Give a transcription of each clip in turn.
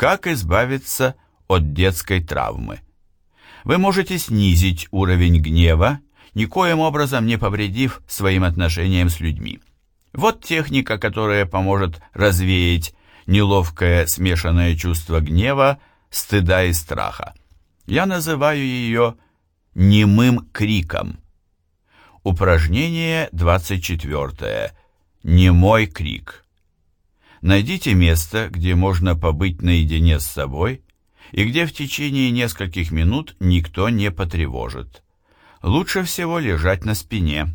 Как избавиться от детской травмы? Вы можете снизить уровень гнева, никоим образом не повредив своим отношениям с людьми. Вот техника, которая поможет развеять неловкое смешанное чувство гнева, стыда и страха. Я называю ее немым криком. Упражнение 24. Немой крик. Найдите место, где можно побыть наедине с собой и где в течение нескольких минут никто не потревожит. Лучше всего лежать на спине,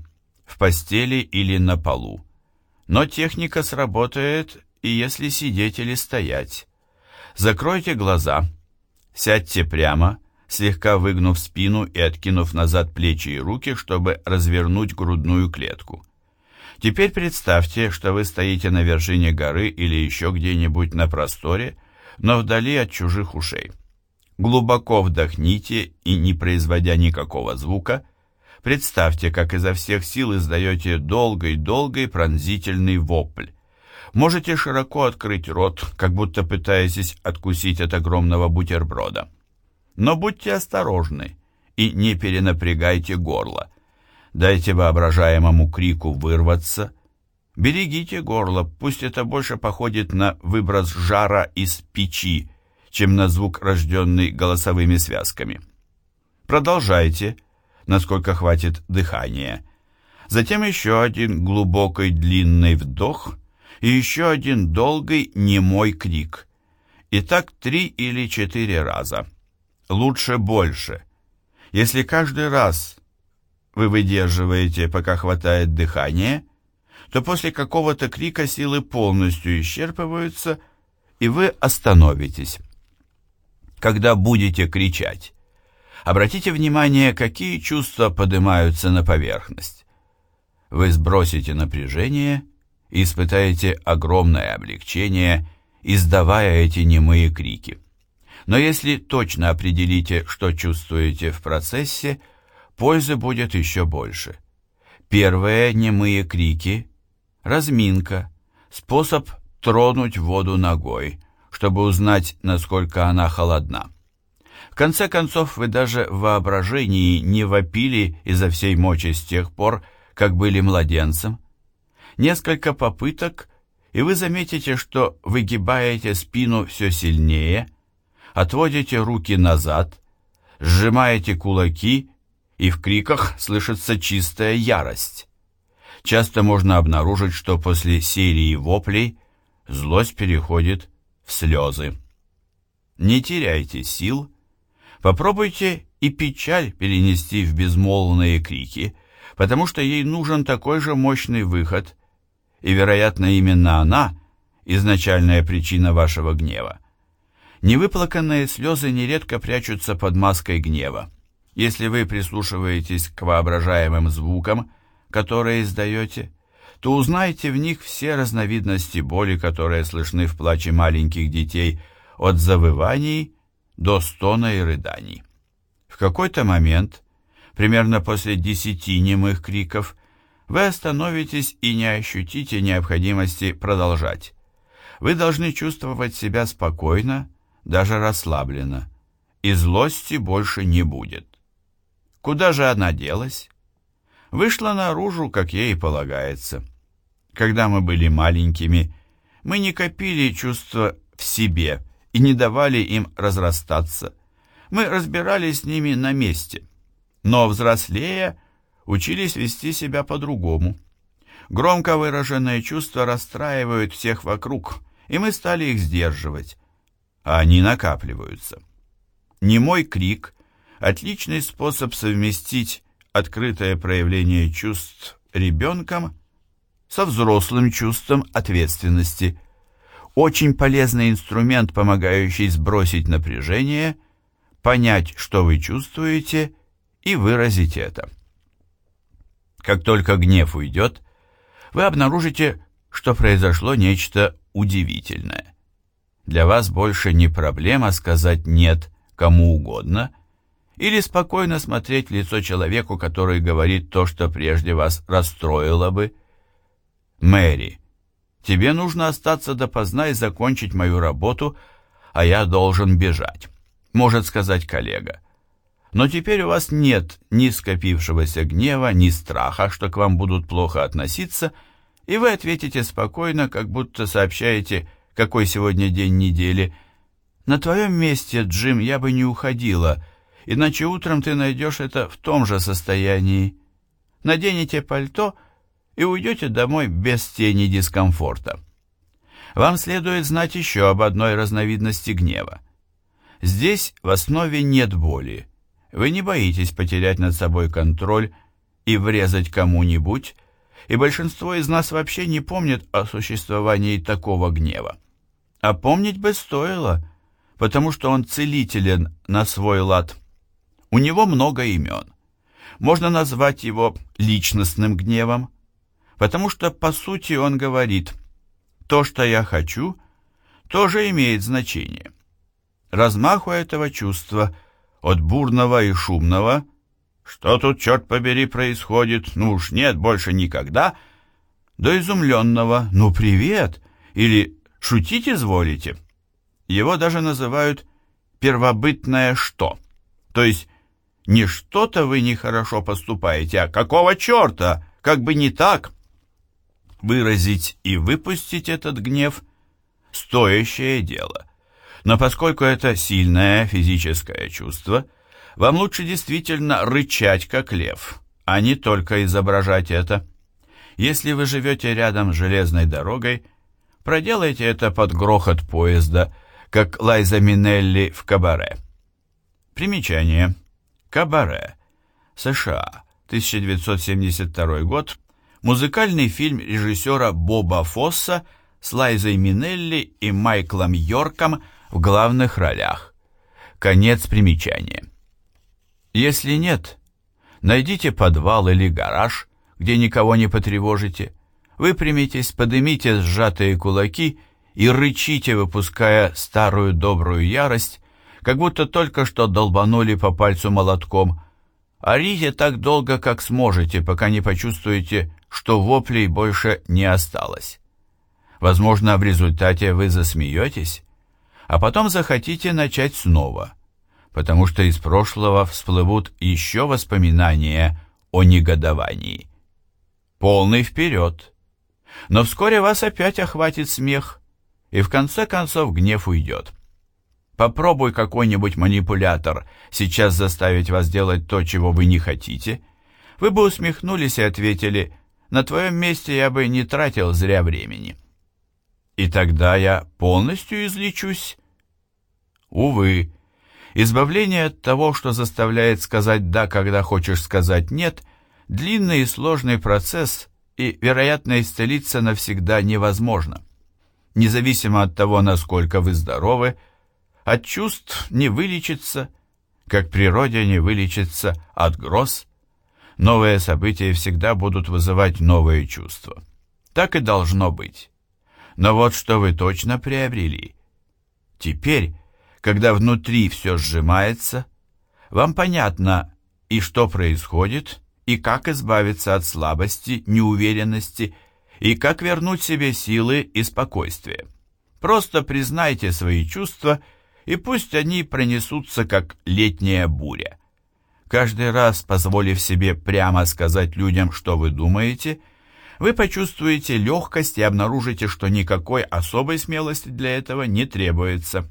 в постели или на полу. Но техника сработает и если сидеть или стоять. Закройте глаза, сядьте прямо, слегка выгнув спину и откинув назад плечи и руки, чтобы развернуть грудную клетку. Теперь представьте, что вы стоите на вершине горы или еще где-нибудь на просторе, но вдали от чужих ушей. Глубоко вдохните и, не производя никакого звука, представьте, как изо всех сил издаете долгий-долгий пронзительный вопль. Можете широко открыть рот, как будто пытаетесь откусить от огромного бутерброда. Но будьте осторожны и не перенапрягайте горло. Дайте воображаемому крику вырваться. Берегите горло, пусть это больше походит на выброс жара из печи, чем на звук, рожденный голосовыми связками. Продолжайте, насколько хватит дыхания. Затем еще один глубокий длинный вдох и еще один долгий немой крик. И так три или четыре раза лучше больше. Если каждый раз вы выдерживаете, пока хватает дыхания, то после какого-то крика силы полностью исчерпываются, и вы остановитесь. Когда будете кричать, обратите внимание, какие чувства поднимаются на поверхность. Вы сбросите напряжение и испытаете огромное облегчение, издавая эти немые крики. Но если точно определите, что чувствуете в процессе, пользы будет еще больше. Первые немые крики, разминка, способ тронуть воду ногой, чтобы узнать, насколько она холодна. В конце концов, вы даже в воображении не вопили изо всей мочи с тех пор, как были младенцем. Несколько попыток, и вы заметите, что выгибаете спину все сильнее – отводите руки назад, сжимаете кулаки, и в криках слышится чистая ярость. Часто можно обнаружить, что после серии воплей злость переходит в слезы. Не теряйте сил, попробуйте и печаль перенести в безмолвные крики, потому что ей нужен такой же мощный выход, и, вероятно, именно она – изначальная причина вашего гнева. Невыплаканные слезы нередко прячутся под маской гнева. Если вы прислушиваетесь к воображаемым звукам, которые издаете, то узнаете в них все разновидности боли, которые слышны в плаче маленьких детей, от завываний до стона и рыданий. В какой-то момент, примерно после десяти немых криков, вы остановитесь и не ощутите необходимости продолжать. Вы должны чувствовать себя спокойно, даже расслаблена, и злости больше не будет. Куда же она делась? Вышла наружу, как ей полагается. Когда мы были маленькими, мы не копили чувства в себе и не давали им разрастаться. Мы разбирались с ними на месте, но, взрослея, учились вести себя по-другому. Громко выраженные чувства расстраивают всех вокруг, и мы стали их сдерживать а они накапливаются. Немой крик – отличный способ совместить открытое проявление чувств ребенком со взрослым чувством ответственности. Очень полезный инструмент, помогающий сбросить напряжение, понять, что вы чувствуете, и выразить это. Как только гнев уйдет, вы обнаружите, что произошло нечто удивительное. Для вас больше не проблема сказать «нет» кому угодно или спокойно смотреть в лицо человеку, который говорит то, что прежде вас расстроило бы. Мэри, тебе нужно остаться допоздна и закончить мою работу, а я должен бежать, может сказать коллега. Но теперь у вас нет ни скопившегося гнева, ни страха, что к вам будут плохо относиться, и вы ответите спокойно, как будто сообщаете, какой сегодня день недели. На твоем месте, Джим, я бы не уходила, иначе утром ты найдешь это в том же состоянии. Наденете пальто и уйдете домой без тени дискомфорта. Вам следует знать еще об одной разновидности гнева. Здесь в основе нет боли, вы не боитесь потерять над собой контроль и врезать кому-нибудь, и большинство из нас вообще не помнит о существовании такого гнева. А помнить бы стоило, потому что он целителен на свой лад. У него много имен. Можно назвать его личностным гневом, потому что, по сути, он говорит «то, что я хочу, тоже имеет значение». Размаху этого чувства – от бурного и шумного «Что тут, черт побери, происходит? Ну уж нет, больше никогда!» до изумленного «Ну привет!» или «Шутить изволите?» Его даже называют «первобытное что», то есть не что-то вы нехорошо поступаете, а какого черта, как бы не так. Выразить и выпустить этот гнев – стоящее дело – но поскольку это сильное физическое чувство, вам лучше действительно рычать, как лев, а не только изображать это. Если вы живете рядом с железной дорогой, проделайте это под грохот поезда, как Лайза Минелли в «Кабаре». Примечание. «Кабаре». США. 1972 год. Музыкальный фильм режиссера Боба Фосса с Лайзой Минелли и Майклом Йорком – в главных ролях. Конец примечания. Если нет, найдите подвал или гараж, где никого не потревожите, выпрямитесь, подымите сжатые кулаки и рычите, выпуская старую добрую ярость, как будто только что долбанули по пальцу молотком. Орите так долго, как сможете, пока не почувствуете, что воплей больше не осталось. Возможно, в результате вы засмеетесь, а потом захотите начать снова, потому что из прошлого всплывут еще воспоминания о негодовании. Полный вперед! Но вскоре вас опять охватит смех, и в конце концов гнев уйдет. Попробуй какой-нибудь манипулятор сейчас заставить вас делать то, чего вы не хотите. Вы бы усмехнулись и ответили, на твоем месте я бы не тратил зря времени. И тогда я полностью излечусь? Увы, избавление от того, что заставляет сказать «да», когда хочешь сказать «нет», длинный и сложный процесс, и, вероятно, исцелиться навсегда невозможно. Независимо от того, насколько вы здоровы, от чувств не вылечится, как природе не вылечится от гроз. Новые события всегда будут вызывать новые чувства. Так и должно быть. Но вот что вы точно приобрели. Теперь, когда внутри все сжимается, вам понятно и что происходит, и как избавиться от слабости, неуверенности, и как вернуть себе силы и спокойствие. Просто признайте свои чувства, и пусть они пронесутся, как летняя буря. Каждый раз, позволив себе прямо сказать людям, что вы думаете – вы почувствуете легкость и обнаружите, что никакой особой смелости для этого не требуется.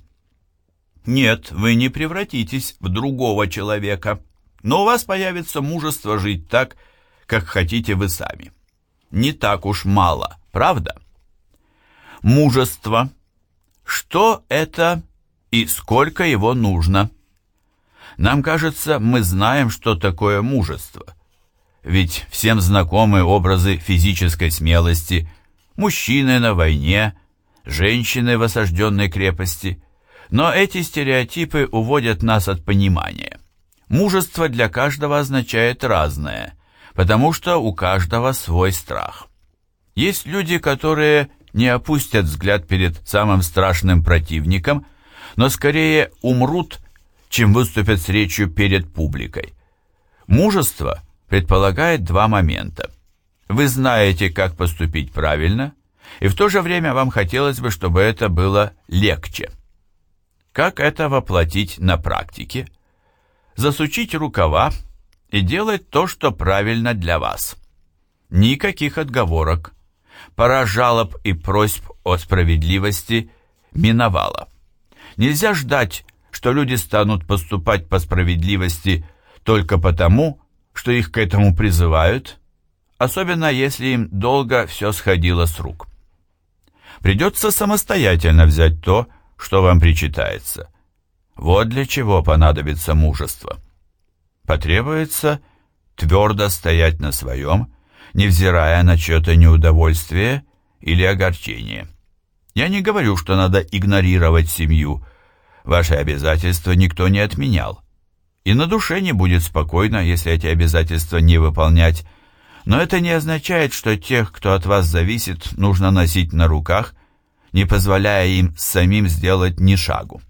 Нет, вы не превратитесь в другого человека, но у вас появится мужество жить так, как хотите вы сами. Не так уж мало, правда? Мужество. Что это и сколько его нужно? Нам кажется, мы знаем, что такое мужество – ведь всем знакомы образы физической смелости, мужчины на войне, женщины в осажденной крепости. Но эти стереотипы уводят нас от понимания. Мужество для каждого означает разное, потому что у каждого свой страх. Есть люди, которые не опустят взгляд перед самым страшным противником, но скорее умрут, чем выступят с речью перед публикой. Мужество – предполагает два момента. Вы знаете, как поступить правильно, и в то же время вам хотелось бы, чтобы это было легче. Как это воплотить на практике? Засучить рукава и делать то, что правильно для вас. Никаких отговорок. Пора жалоб и просьб о справедливости миновала. Нельзя ждать, что люди станут поступать по справедливости только потому, что их к этому призывают, особенно если им долго все сходило с рук. Придется самостоятельно взять то, что вам причитается. Вот для чего понадобится мужество. Потребуется твердо стоять на своем, невзирая на чье-то неудовольствие или огорчение. Я не говорю, что надо игнорировать семью. Ваши обязательства никто не отменял. И на душе не будет спокойно, если эти обязательства не выполнять. Но это не означает, что тех, кто от вас зависит, нужно носить на руках, не позволяя им самим сделать ни шагу.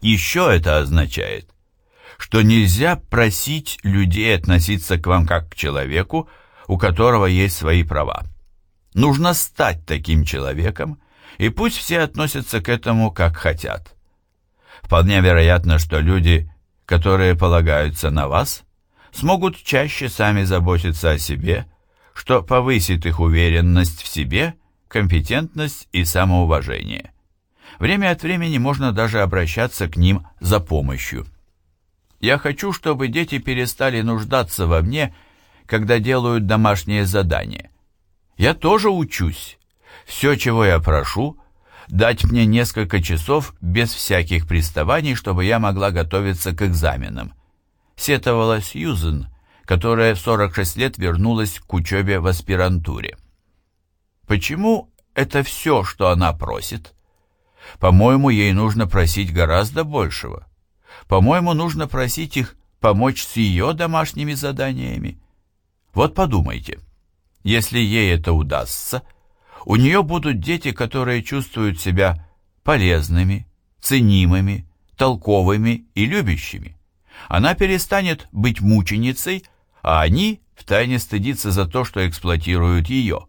Еще это означает, что нельзя просить людей относиться к вам как к человеку, у которого есть свои права. Нужно стать таким человеком, и пусть все относятся к этому как хотят. Вполне вероятно, что люди, которые полагаются на вас, смогут чаще сами заботиться о себе, что повысит их уверенность в себе, компетентность и самоуважение. Время от времени можно даже обращаться к ним за помощью. Я хочу, чтобы дети перестали нуждаться во мне, когда делают домашнее задание. Я тоже учусь, все, чего я прошу, дать мне несколько часов без всяких приставаний, чтобы я могла готовиться к экзаменам. Сетовала Сьюзен, которая в 46 лет вернулась к учебе в аспирантуре. Почему это все, что она просит? По-моему, ей нужно просить гораздо большего. По-моему, нужно просить их помочь с ее домашними заданиями. Вот подумайте, если ей это удастся – у нее будут дети, которые чувствуют себя полезными, ценимыми, толковыми и любящими. Она перестанет быть мученицей, а они втайне стыдиться за то, что эксплуатируют ее.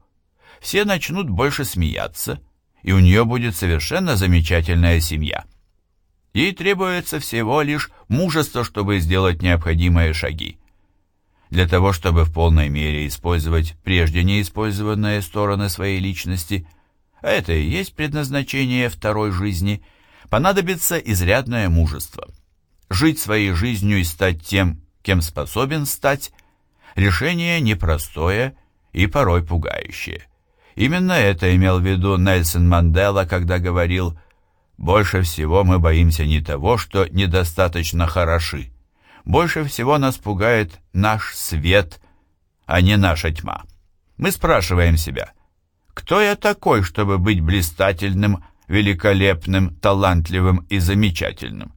Все начнут больше смеяться, и у нее будет совершенно замечательная семья. Ей требуется всего лишь мужество, чтобы сделать необходимые шаги для того, чтобы в полной мере использовать прежде неиспользованные стороны своей личности, а это и есть предназначение второй жизни, понадобится изрядное мужество. Жить своей жизнью и стать тем, кем способен стать, решение непростое и порой пугающее. Именно это имел в виду Нельсон Мандела, когда говорил «Больше всего мы боимся не того, что недостаточно хороши, больше всего нас пугает наш свет, а не наша тьма. Мы спрашиваем себя, кто я такой, чтобы быть блистательным, великолепным, талантливым и замечательным?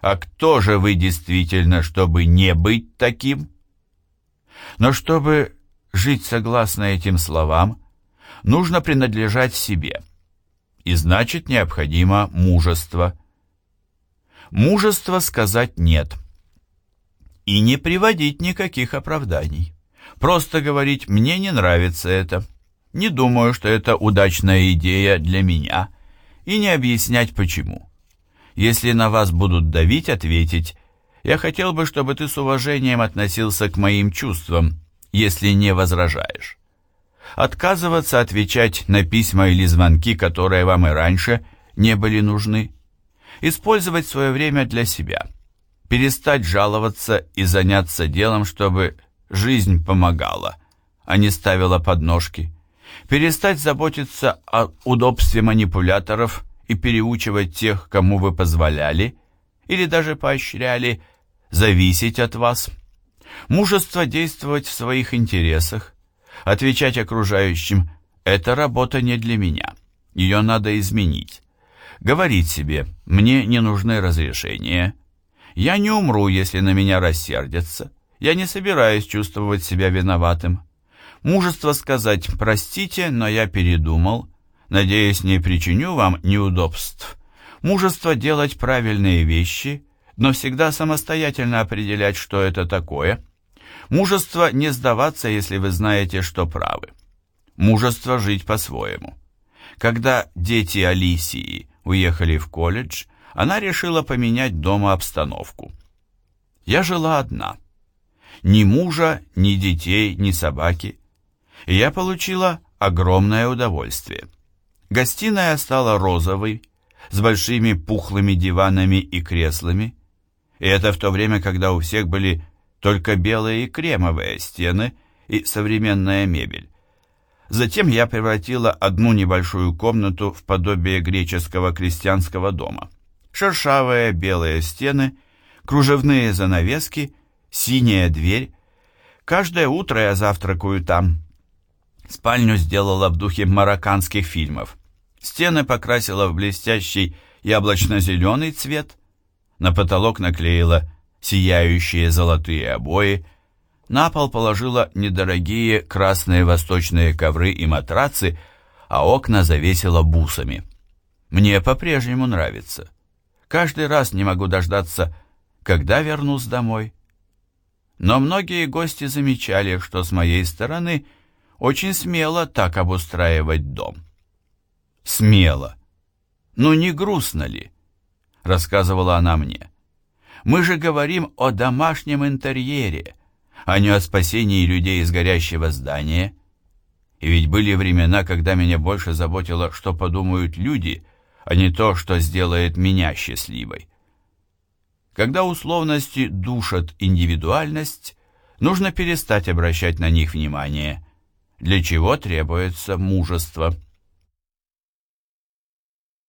А кто же вы действительно, чтобы не быть таким? Но чтобы жить согласно этим словам, нужно принадлежать себе. И значит, необходимо мужество. Мужество сказать «нет» и не приводить никаких оправданий. Просто говорить «мне не нравится это», «не думаю, что это удачная идея для меня» и не объяснять почему. Если на вас будут давить, ответить «я хотел бы, чтобы ты с уважением относился к моим чувствам, если не возражаешь». Отказываться отвечать на письма или звонки, которые вам и раньше не были нужны. Использовать свое время для себя – перестать жаловаться и заняться делом, чтобы жизнь помогала, а не ставила подножки, перестать заботиться о удобстве манипуляторов и переучивать тех, кому вы позволяли или даже поощряли зависеть от вас, мужество действовать в своих интересах, отвечать окружающим «это работа не для меня, ее надо изменить», говорить себе «мне не нужны разрешения», я не умру, если на меня рассердятся. Я не собираюсь чувствовать себя виноватым. Мужество сказать «простите, но я передумал», надеясь, не причиню вам неудобств. Мужество делать правильные вещи, но всегда самостоятельно определять, что это такое. Мужество не сдаваться, если вы знаете, что правы. Мужество жить по-своему. Когда дети Алисии уехали в колледж, она решила поменять дома обстановку. Я жила одна. Ни мужа, ни детей, ни собаки. И я получила огромное удовольствие. Гостиная стала розовой, с большими пухлыми диванами и креслами. И это в то время, когда у всех были только белые и кремовые стены и современная мебель. Затем я превратила одну небольшую комнату в подобие греческого крестьянского дома. Шершавые белые стены, кружевные занавески, синяя дверь. Каждое утро я завтракаю там. Спальню сделала в духе марокканских фильмов. Стены покрасила в блестящий яблочно-зеленый цвет. На потолок наклеила сияющие золотые обои. На пол положила недорогие красные восточные ковры и матрацы, а окна завесила бусами. Мне по-прежнему нравится. Каждый раз не могу дождаться, когда вернусь домой. Но многие гости замечали, что с моей стороны очень смело так обустраивать дом. Смело. Ну не грустно ли? Рассказывала она мне. Мы же говорим о домашнем интерьере, а не о спасении людей из горящего здания. И ведь были времена, когда меня больше заботило, что подумают люди, а не то, что сделает меня счастливой. Когда условности душат индивидуальность, нужно перестать обращать на них внимание, для чего требуется мужество.